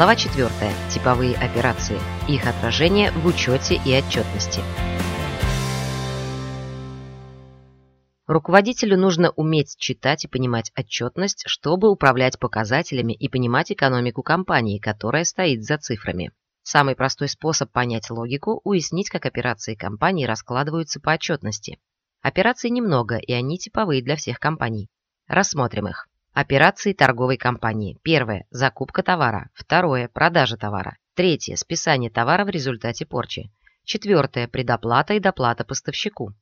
Глава 4. Типовые операции. Их отражение в учете и отчетности. Руководителю нужно уметь читать и понимать отчетность, чтобы управлять показателями и понимать экономику компании, которая стоит за цифрами. Самый простой способ понять логику – уяснить, как операции компании раскладываются по отчетности. Операций немного, и они типовые для всех компаний. Рассмотрим их. Операции торговой компании. Первое – закупка товара. Второе – продажа товара. Третье – списание товара в результате порчи. Четвертое – предоплата и доплата поставщику.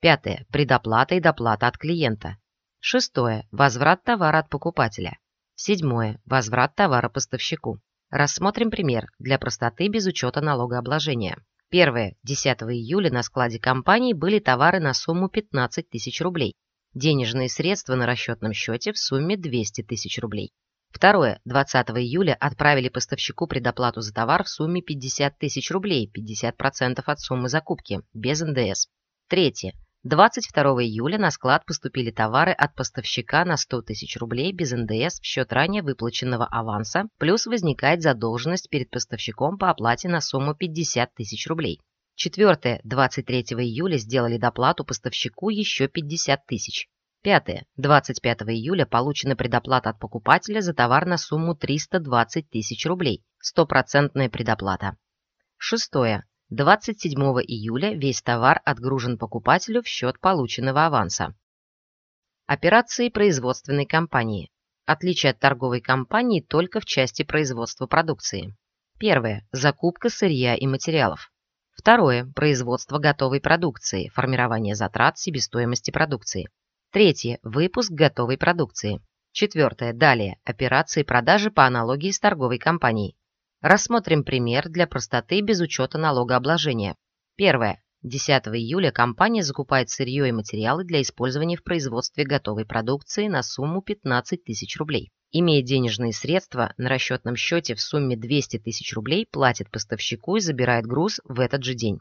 Пятое – предоплата и доплата от клиента. Шестое – возврат товара от покупателя. Седьмое – возврат товара поставщику. Рассмотрим пример для простоты без учета налогообложения. Первое. 10 июля на складе компании были товары на сумму 15 тысяч рублей. Денежные средства на расчетном счете в сумме 200 тысяч рублей. Второе. 20 июля отправили поставщику предоплату за товар в сумме 50 тысяч рублей, 50% от суммы закупки, без НДС. Третье. 22 июля на склад поступили товары от поставщика на 100 тысяч рублей без НДС в счет ранее выплаченного аванса, плюс возникает задолженность перед поставщиком по оплате на сумму 50 тысяч рублей. Четвертое. 23 июля сделали доплату поставщику еще 50 тысяч. Пятое. 25 июля получена предоплата от покупателя за товар на сумму 320 тысяч рублей. Стопроцентная предоплата. Шестое. 27 июля весь товар отгружен покупателю в счет полученного аванса. Операции производственной компании. Отличие от торговой компании только в части производства продукции. Первое. Закупка сырья и материалов. Второе – производство готовой продукции, формирование затрат себестоимости продукции. Третье – выпуск готовой продукции. Четвертое – далее – операции продажи по аналогии с торговой компанией. Рассмотрим пример для простоты без учета налогообложения. Первое. 10 июля компания закупает сырье и материалы для использования в производстве готовой продукции на сумму 15 тысяч рублей. Имея денежные средства, на расчетном счете в сумме 200 тысяч рублей платит поставщику и забирает груз в этот же день.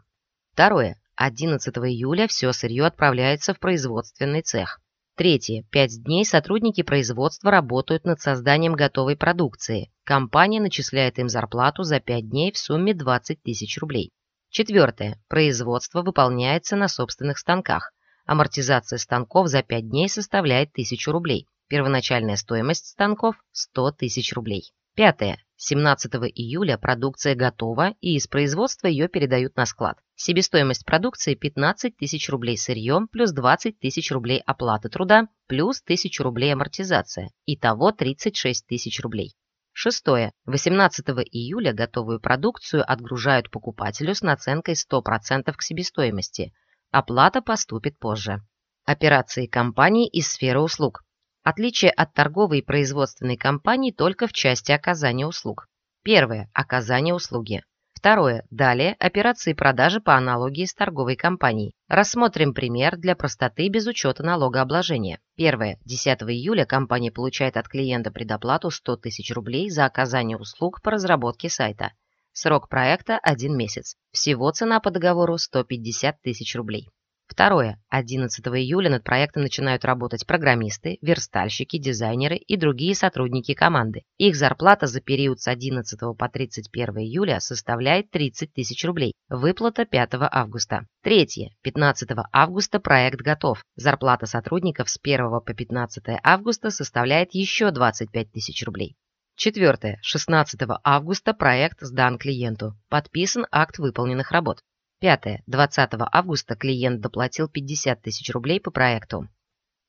Второе. 11 июля все сырье отправляется в производственный цех. Третье. Пять дней сотрудники производства работают над созданием готовой продукции. Компания начисляет им зарплату за пять дней в сумме 20 тысяч рублей. Четвертое. Производство выполняется на собственных станках. Амортизация станков за 5 дней составляет 1000 рублей. Первоначальная стоимость станков – 100 тысяч рублей. Пятое. 17 июля продукция готова, и из производства ее передают на склад. Себестоимость продукции 15 тысяч рублей сырьем, плюс 20 тысяч рублей оплаты труда, плюс 1000 рублей амортизация. Итого 36 тысяч рублей. Шестое. 18 июля готовую продукцию отгружают покупателю с наценкой 100% к себестоимости. Оплата поступит позже. Операции компании из сферы услуг. Отличие от торговой и производственной компании только в части оказания услуг. Первое. Оказание услуги. Второе. Далее операции продажи по аналогии с торговой компанией. Рассмотрим пример для простоты без учета налогообложения. Первое. 10 июля компания получает от клиента предоплату 100 тысяч рублей за оказание услуг по разработке сайта. Срок проекта – 1 месяц. Всего цена по договору – 150 тысяч рублей. Второе. 11 июля над проектом начинают работать программисты, верстальщики, дизайнеры и другие сотрудники команды. Их зарплата за период с 11 по 31 июля составляет 30 тысяч рублей. Выплата 5 августа. Третье. 15 августа проект готов. Зарплата сотрудников с 1 по 15 августа составляет еще 25 тысяч рублей. Четвертое. 16 августа проект сдан клиенту. Подписан акт выполненных работ. Пятое. 20 августа клиент доплатил 50 тысяч рублей по проекту.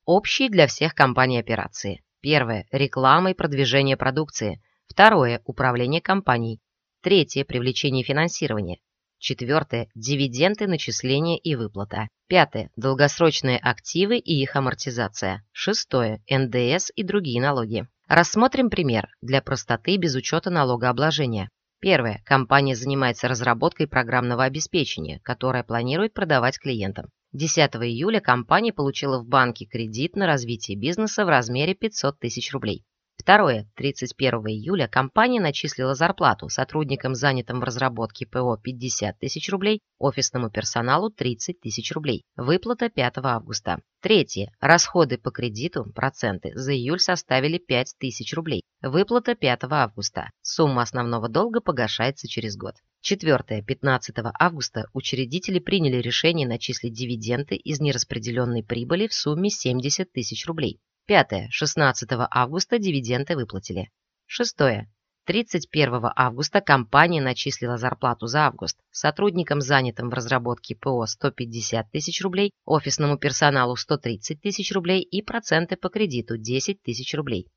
Общие для всех компаний операции. Первое. Реклама и продвижение продукции. Второе. Управление компанией. Третье. Привлечение финансирования. Четвертое. Дивиденды, начисления и выплата. Пятое. Долгосрочные активы и их амортизация. Шестое. НДС и другие налоги. Рассмотрим пример для простоты без учета налогообложения. Первое. Компания занимается разработкой программного обеспечения, которое планирует продавать клиентам. 10 июля компания получила в банке кредит на развитие бизнеса в размере 500 тысяч рублей. Второе. 31 июля компания начислила зарплату сотрудникам, занятым в разработке ПО 50 тысяч рублей, офисному персоналу 30 тысяч рублей. Выплата 5 августа. Третье. Расходы по кредиту, проценты, за июль составили 5 тысяч рублей. Выплата 5 августа. Сумма основного долга погашается через год. Четвертое. 15 августа учредители приняли решение начислить дивиденды из нераспределенной прибыли в сумме 70 тысяч рублей. Пятое. 16 августа дивиденды выплатили. Шестое. 31 августа компания начислила зарплату за август сотрудникам, занятым в разработке ПО 150 тысяч рублей, офисному персоналу 130 тысяч рублей и проценты по кредиту 10 тысяч рублей.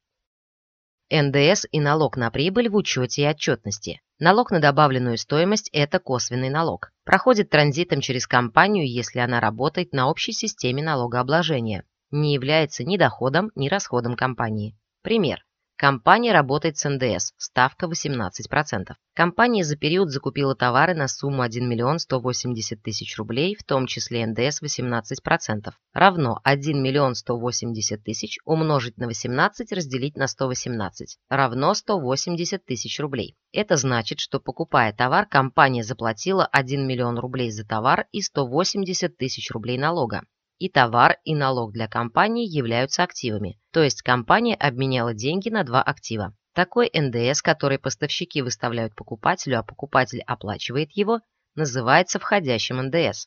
НДС и налог на прибыль в учете и отчетности. Налог на добавленную стоимость – это косвенный налог. Проходит транзитом через компанию, если она работает на общей системе налогообложения не является ни доходом, ни расходом компании. Пример. Компания работает с НДС, ставка 18%. Компания за период закупила товары на сумму 1 миллион 180 тысяч рублей, в том числе НДС 18%, равно 1 миллион 180 тысяч умножить на 18 разделить на 118, равно 180 тысяч рублей. Это значит, что покупая товар, компания заплатила 1 миллион рублей за товар и 180 тысяч рублей налога и товар, и налог для компании являются активами, то есть компания обменяла деньги на два актива. Такой НДС, который поставщики выставляют покупателю, а покупатель оплачивает его, называется входящим НДС.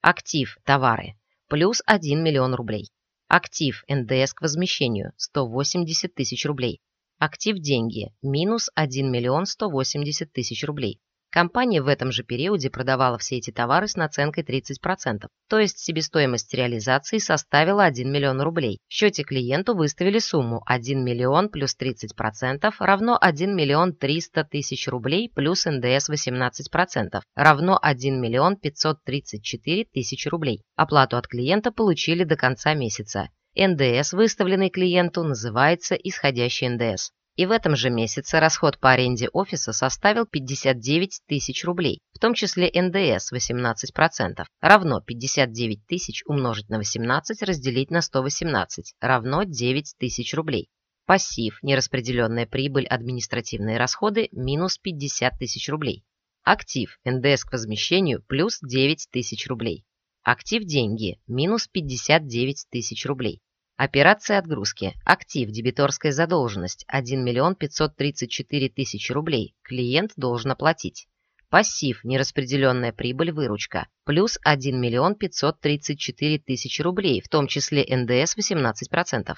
Актив – товары – плюс 1 миллион рублей. Актив НДС к возмещению – 180 тысяч рублей. Актив деньги – минус 1 миллион 180 тысяч рублей. Компания в этом же периоде продавала все эти товары с наценкой 30%, то есть себестоимость реализации составила 1 миллион рублей. В счете клиенту выставили сумму 1 миллион плюс 30% равно 1 миллион 300 тысяч рублей плюс НДС 18% равно 1 миллион 534 тысячи рублей. Оплату от клиента получили до конца месяца. НДС, выставленный клиенту, называется исходящий НДС. И в этом же месяце расход по аренде офиса составил 59 тысяч рублей, в том числе НДС 18%, равно 59 тысяч умножить на 18 разделить на 118, равно 9 тысяч рублей. Пассив, нераспределенная прибыль, административные расходы минус 50 тысяч рублей. Актив, НДС к возмещению плюс 9 тысяч рублей. Актив деньги минус 59 тысяч рублей. Операция отгрузки. Актив, дебиторская задолженность 1 миллион 534 тысячи рублей. Клиент должен оплатить. Пассив, нераспределенная прибыль, выручка. Плюс 1 миллион 534 тысячи рублей, в том числе НДС 18%.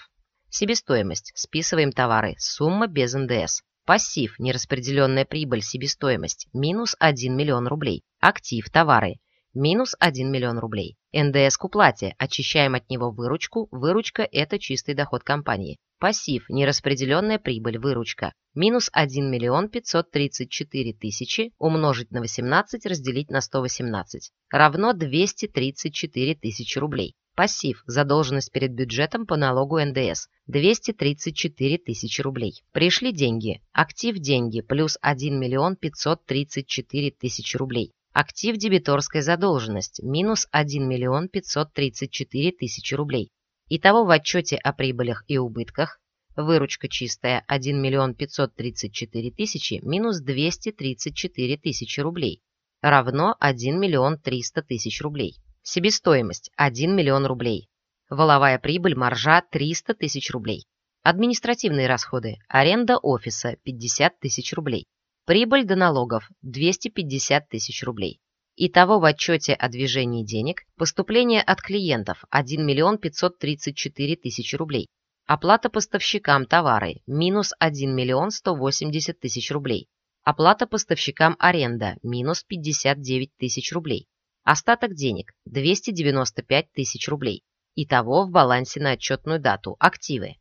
Себестоимость. Списываем товары. Сумма без НДС. Пассив, нераспределенная прибыль, себестоимость. Минус 1 миллион рублей. Актив, товары минус 1 миллион рублей. НДС к уплате, очищаем от него выручку, выручка – это чистый доход компании. Пассив, нераспределенная прибыль, выручка, минус 1 миллион 534 тысячи умножить на 18 разделить на 118, равно 234 тысячи рублей. Пассив – задолженность перед бюджетом по налогу НДС – 234 тысячи рублей. Пришли деньги. Актив деньги плюс 1 миллион 534 тысячи рублей. Актив дебиторская задолженность – минус 1 миллион 534 тысячи рублей. Итого в отчете о прибылях и убытках выручка чистая 1 миллион 534 тысячи минус 234 тысячи рублей равно 1 миллион 300 тысяч рублей. Себестоимость 1 миллион рублей. Воловая прибыль маржа 300 тысяч рублей. Административные расходы. Аренда офиса 50 тысяч рублей. Прибыль до налогов – 250 тысяч рублей. Итого в отчете о движении денег поступление от клиентов – 1 миллион 534 тысячи рублей. Оплата поставщикам товары – минус 1 миллион 180 тысяч рублей. Оплата поставщикам аренда – минус 59 тысяч рублей. Остаток денег – 295 тысяч рублей. Итого в балансе на отчетную дату активы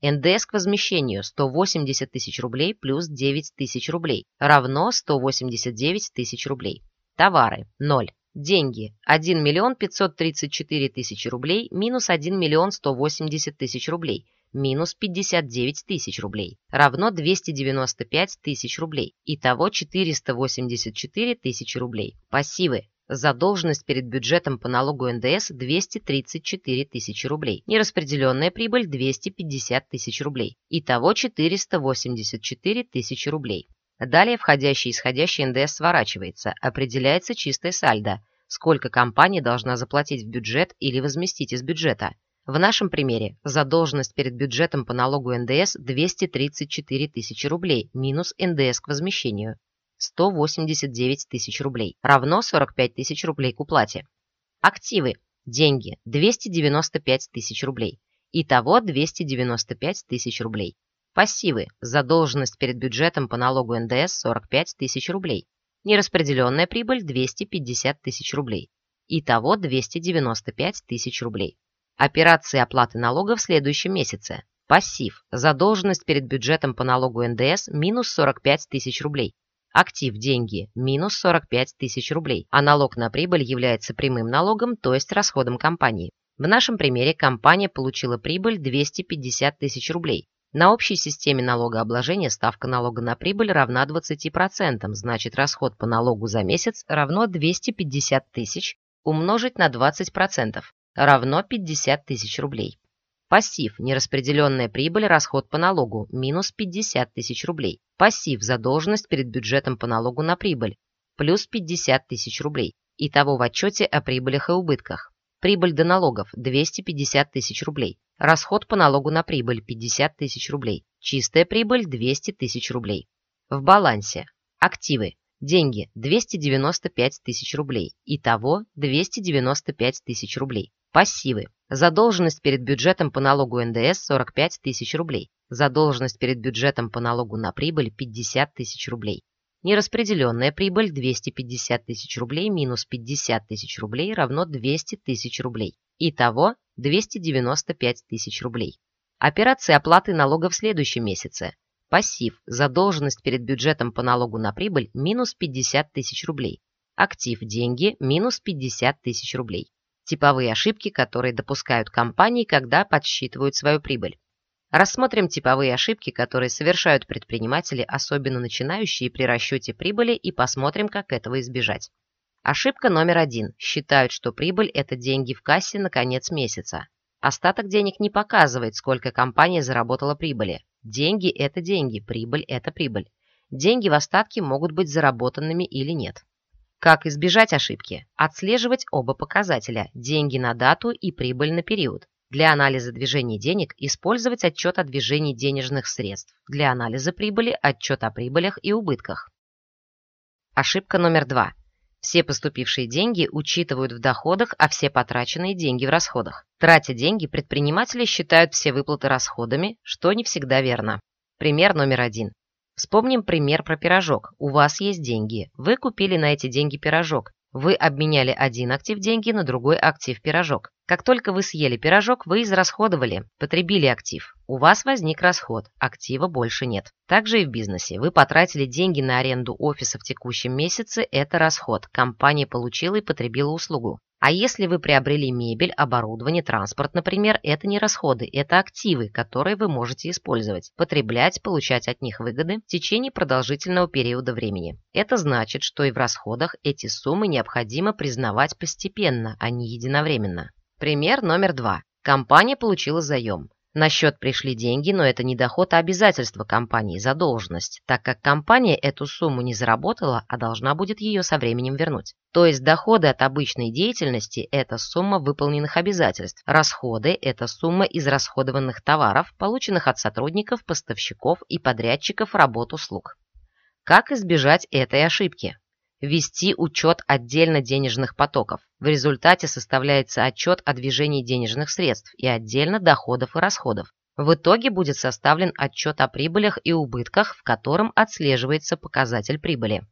НДС к возмещению 180 тысяч рублей плюс 9 тысяч рублей равно 189 тысяч рублей. Товары – 0. Деньги – 1 миллион 534 тысячи рублей минус 1 миллион 180 тысяч рублей минус 59 тысяч рублей равно 295 тысяч рублей. Итого 484 тысячи рублей. Пассивы Задолженность перед бюджетом по налогу НДС 234 тысячи рублей. Нераспределенная прибыль 250 тысяч рублей. Итого 484 тысячи рублей. Далее входящий и исходящий НДС сворачивается, определяется чистое сальдо, сколько компания должна заплатить в бюджет или возместить из бюджета. В нашем примере задолженность перед бюджетом по налогу НДС 234 тысячи рублей минус НДС к возмещению 189 тысяч рублей, равно 45 тысяч рублей к уплате. Активы. Деньги. 295 тысяч рублей. Итого 295 тысяч рублей. Пассивы. Задолженность перед бюджетом по налогу НДС 45 тысяч рублей. Нераспределенная прибыль 250 тысяч рублей. Итого 295 тысяч рублей. Операции оплаты налога в следующем месяце. Пассив. Задолженность перед бюджетом по налогу НДС минус 45 тысяч рублей. Актив – деньги – минус 45 тысяч рублей, а налог на прибыль является прямым налогом, то есть расходом компании. В нашем примере компания получила прибыль 250 тысяч рублей. На общей системе налогообложения ставка налога на прибыль равна 20%, значит расход по налогу за месяц равно 250 тысяч умножить на 20%, равно 50 тысяч рублей. Пассив – нераспределенная прибыль, расход по налогу – минус 50 тысяч рублей. Пассив – задолженность перед бюджетом по налогу на прибыль – плюс 50 тысяч рублей. Итого в отчете о прибылях и убытках. Прибыль до налогов – 250 тысяч рублей. Расход по налогу на прибыль – 50 тысяч рублей. Чистая прибыль – 200 тысяч рублей. В балансе. Активы. Деньги – 295 тысяч рублей. Итого 295 тысяч рублей. Пассивы. Задолженность перед бюджетом по налогу НДС 45 тысяч рублей. Задолженность перед бюджетом по налогу на прибыль 50 тысяч рублей. Нераспределенная прибыль 250 тысяч рублей минус 50 тысяч рублей равно 200 тысяч рублей. Итого 295 тысяч рублей. Операции оплаты налога в следующем месяце. Пассив. Задолженность перед бюджетом по налогу на прибыль минус 50 тысяч рублей. Актив. Деньги минус 50 тысяч рублей. Типовые ошибки, которые допускают компании, когда подсчитывают свою прибыль. Рассмотрим типовые ошибки, которые совершают предприниматели, особенно начинающие при расчете прибыли, и посмотрим, как этого избежать. Ошибка номер один. Считают, что прибыль – это деньги в кассе на конец месяца. Остаток денег не показывает, сколько компания заработала прибыли. Деньги – это деньги, прибыль – это прибыль. Деньги в остатке могут быть заработанными или нет. Как избежать ошибки? Отслеживать оба показателя – деньги на дату и прибыль на период. Для анализа движения денег использовать отчет о движении денежных средств. Для анализа прибыли – отчет о прибылях и убытках. Ошибка номер два. Все поступившие деньги учитывают в доходах, а все потраченные деньги в расходах. Тратя деньги, предприниматели считают все выплаты расходами, что не всегда верно. Пример номер один. Вспомним пример про пирожок. У вас есть деньги. Вы купили на эти деньги пирожок. Вы обменяли один актив деньги на другой актив пирожок. Как только вы съели пирожок, вы израсходовали, потребили актив. У вас возник расход, актива больше нет. Также и в бизнесе. Вы потратили деньги на аренду офиса в текущем месяце, это расход. Компания получила и потребила услугу. А если вы приобрели мебель, оборудование, транспорт, например, это не расходы, это активы, которые вы можете использовать, потреблять, получать от них выгоды в течение продолжительного периода времени. Это значит, что и в расходах эти суммы необходимо признавать постепенно, а не единовременно. Пример номер два. Компания получила заем. На счет пришли деньги, но это не доход, а обязательство компании, задолженность, так как компания эту сумму не заработала, а должна будет ее со временем вернуть. То есть доходы от обычной деятельности – это сумма выполненных обязательств, расходы – это сумма израсходованных товаров, полученных от сотрудников, поставщиков и подрядчиков работ услуг. Как избежать этой ошибки? Вести учет отдельно денежных потоков. В результате составляется отчет о движении денежных средств и отдельно доходов и расходов. В итоге будет составлен отчет о прибылях и убытках, в котором отслеживается показатель прибыли.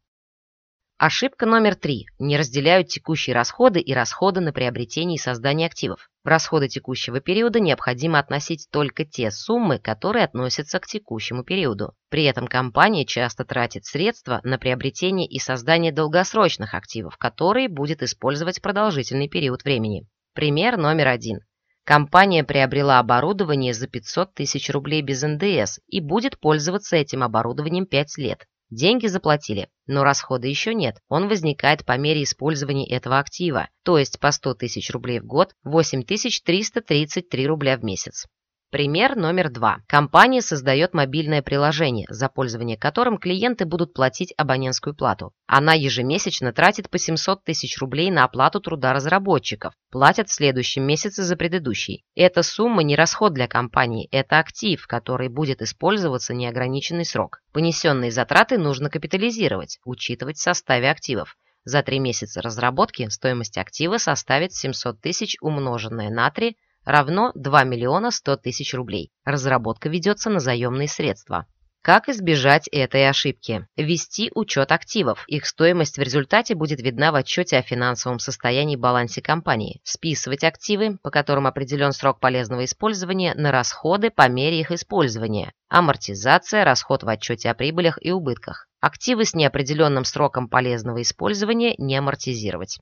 Ошибка номер три. Не разделяют текущие расходы и расходы на приобретение и создание активов. В расходы текущего периода необходимо относить только те суммы, которые относятся к текущему периоду. При этом компания часто тратит средства на приобретение и создание долгосрочных активов, которые будет использовать продолжительный период времени. Пример номер один. Компания приобрела оборудование за 500 тысяч рублей без НДС и будет пользоваться этим оборудованием 5 лет. Деньги заплатили, но расхода еще нет. Он возникает по мере использования этого актива, то есть по 100 тысяч рублей в год, 8333 рубля в месяц. Пример номер два. Компания создает мобильное приложение, за пользование которым клиенты будут платить абонентскую плату. Она ежемесячно тратит по 700 тысяч рублей на оплату труда разработчиков, платят в следующем месяце за предыдущий. Эта сумма не расход для компании, это актив, который будет использоваться неограниченный срок. Понесенные затраты нужно капитализировать, учитывать в составе активов. За три месяца разработки стоимость актива составит 700 тысяч умноженное на 3 равно 2 миллиона 100 тысяч рублей. Разработка ведется на заемные средства. Как избежать этой ошибки? Вести учет активов. Их стоимость в результате будет видна в отчете о финансовом состоянии балансе компании. Списывать активы, по которым определен срок полезного использования, на расходы по мере их использования. Амортизация, расход в отчете о прибылях и убытках. Активы с неопределенным сроком полезного использования не амортизировать.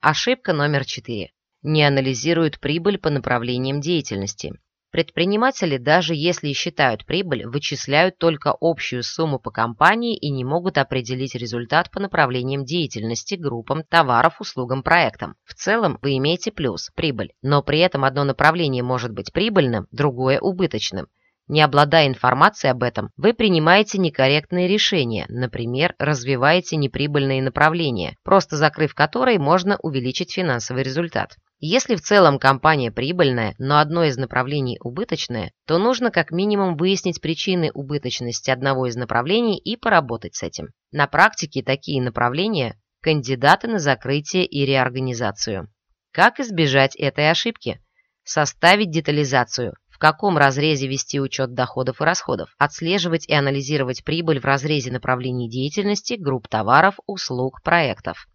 Ошибка номер 4 не анализируют прибыль по направлениям деятельности. Предприниматели, даже если и считают прибыль, вычисляют только общую сумму по компании и не могут определить результат по направлениям деятельности, группам, товаров, услугам, проектам. В целом вы имеете плюс – прибыль, но при этом одно направление может быть прибыльным, другое – убыточным. Не обладая информацией об этом, вы принимаете некорректные решения, например, развиваете неприбыльные направления, просто закрыв которые можно увеличить финансовый результат. Если в целом компания прибыльная, но одно из направлений убыточное, то нужно как минимум выяснить причины убыточности одного из направлений и поработать с этим. На практике такие направления – кандидаты на закрытие и реорганизацию. Как избежать этой ошибки? Составить детализацию, в каком разрезе вести учет доходов и расходов, отслеживать и анализировать прибыль в разрезе направлений деятельности, групп товаров, услуг, проектов.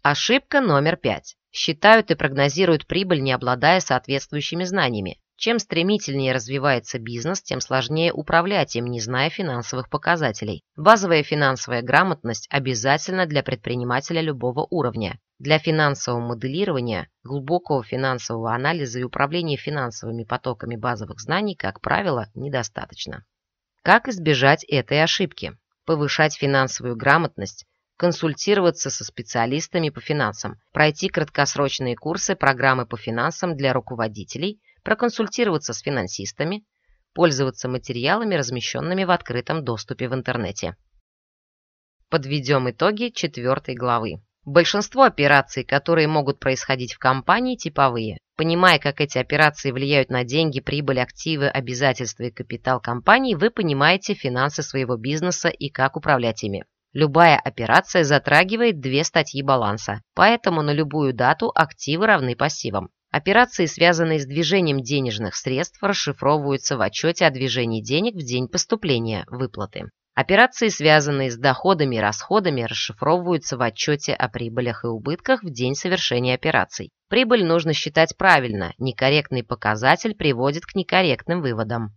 Ошибка номер пять. Считают и прогнозируют прибыль, не обладая соответствующими знаниями. Чем стремительнее развивается бизнес, тем сложнее управлять им, не зная финансовых показателей. Базовая финансовая грамотность обязательна для предпринимателя любого уровня. Для финансового моделирования, глубокого финансового анализа и управления финансовыми потоками базовых знаний, как правило, недостаточно. Как избежать этой ошибки? Повышать финансовую грамотность, консультироваться со специалистами по финансам, пройти краткосрочные курсы, программы по финансам для руководителей, проконсультироваться с финансистами, пользоваться материалами, размещенными в открытом доступе в интернете. Подведем итоги четвертой главы. Большинство операций, которые могут происходить в компании, типовые. Понимая, как эти операции влияют на деньги, прибыль, активы, обязательства и капитал компании, вы понимаете финансы своего бизнеса и как управлять ими. Любая операция затрагивает две статьи баланса, поэтому на любую дату активы равны пассивам. Операции, связанные с движением денежных средств, расшифровываются в отчете о движении денег в день поступления выплаты. Операции, связанные с доходами и расходами, расшифровываются в отчете о прибылях и убытках в день совершения операций. Прибыль нужно считать правильно, некорректный показатель приводит к некорректным выводам.